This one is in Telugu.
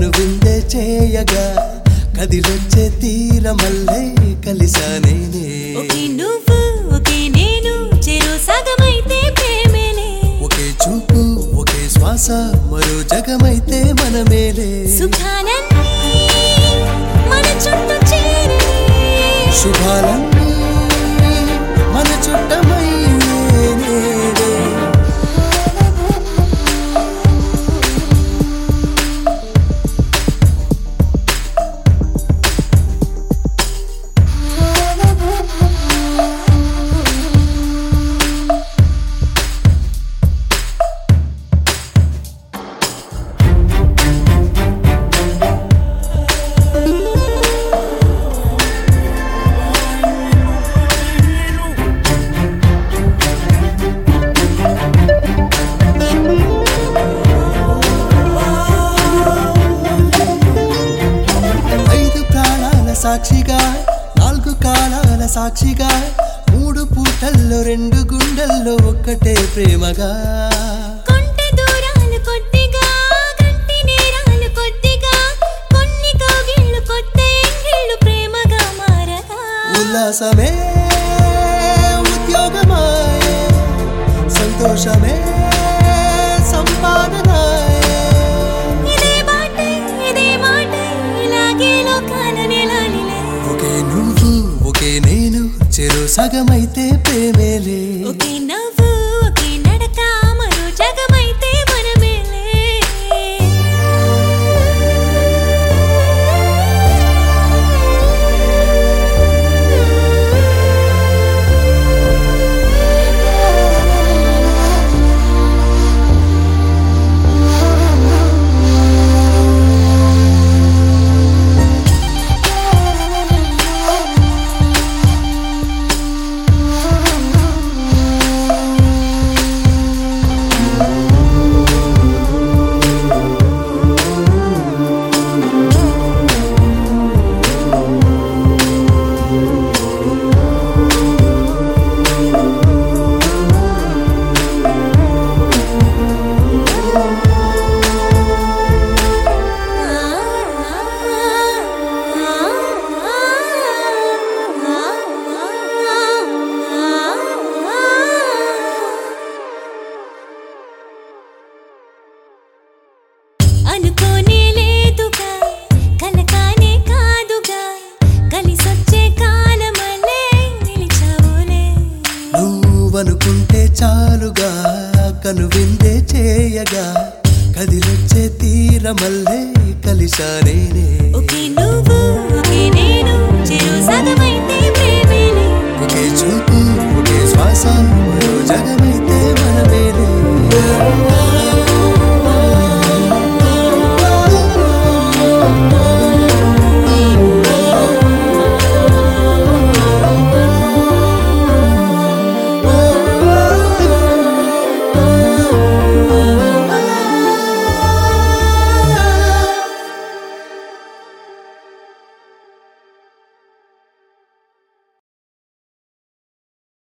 కను విందే చేయగా కదిలొచ్చే తీరమల్లే కలిసానేనే ఒకే నువ్వు ఒకే నేను చెరు సగమైతే ప్రేమేలే ఒకే చూపు ఒకే శ్వాస మరో జగమైతే మనమేలే. సుఖాలన్నీ మన చుట్టూ చేరే శుభాలన్నీ సాక్షిగా నాలుగు కాలాల సాక్షిగా మూడు పూటల్లో రెండు గుండెల్లో ఒక్కటే ప్రేమగా. కొంటె దూరాలు కొద్దిగా సగమైతే ప్రేమేలే కను విందే చేయగా కదిలొచ్చే తీరమల్లే కలిశానేనే. ఒకే నువ్వు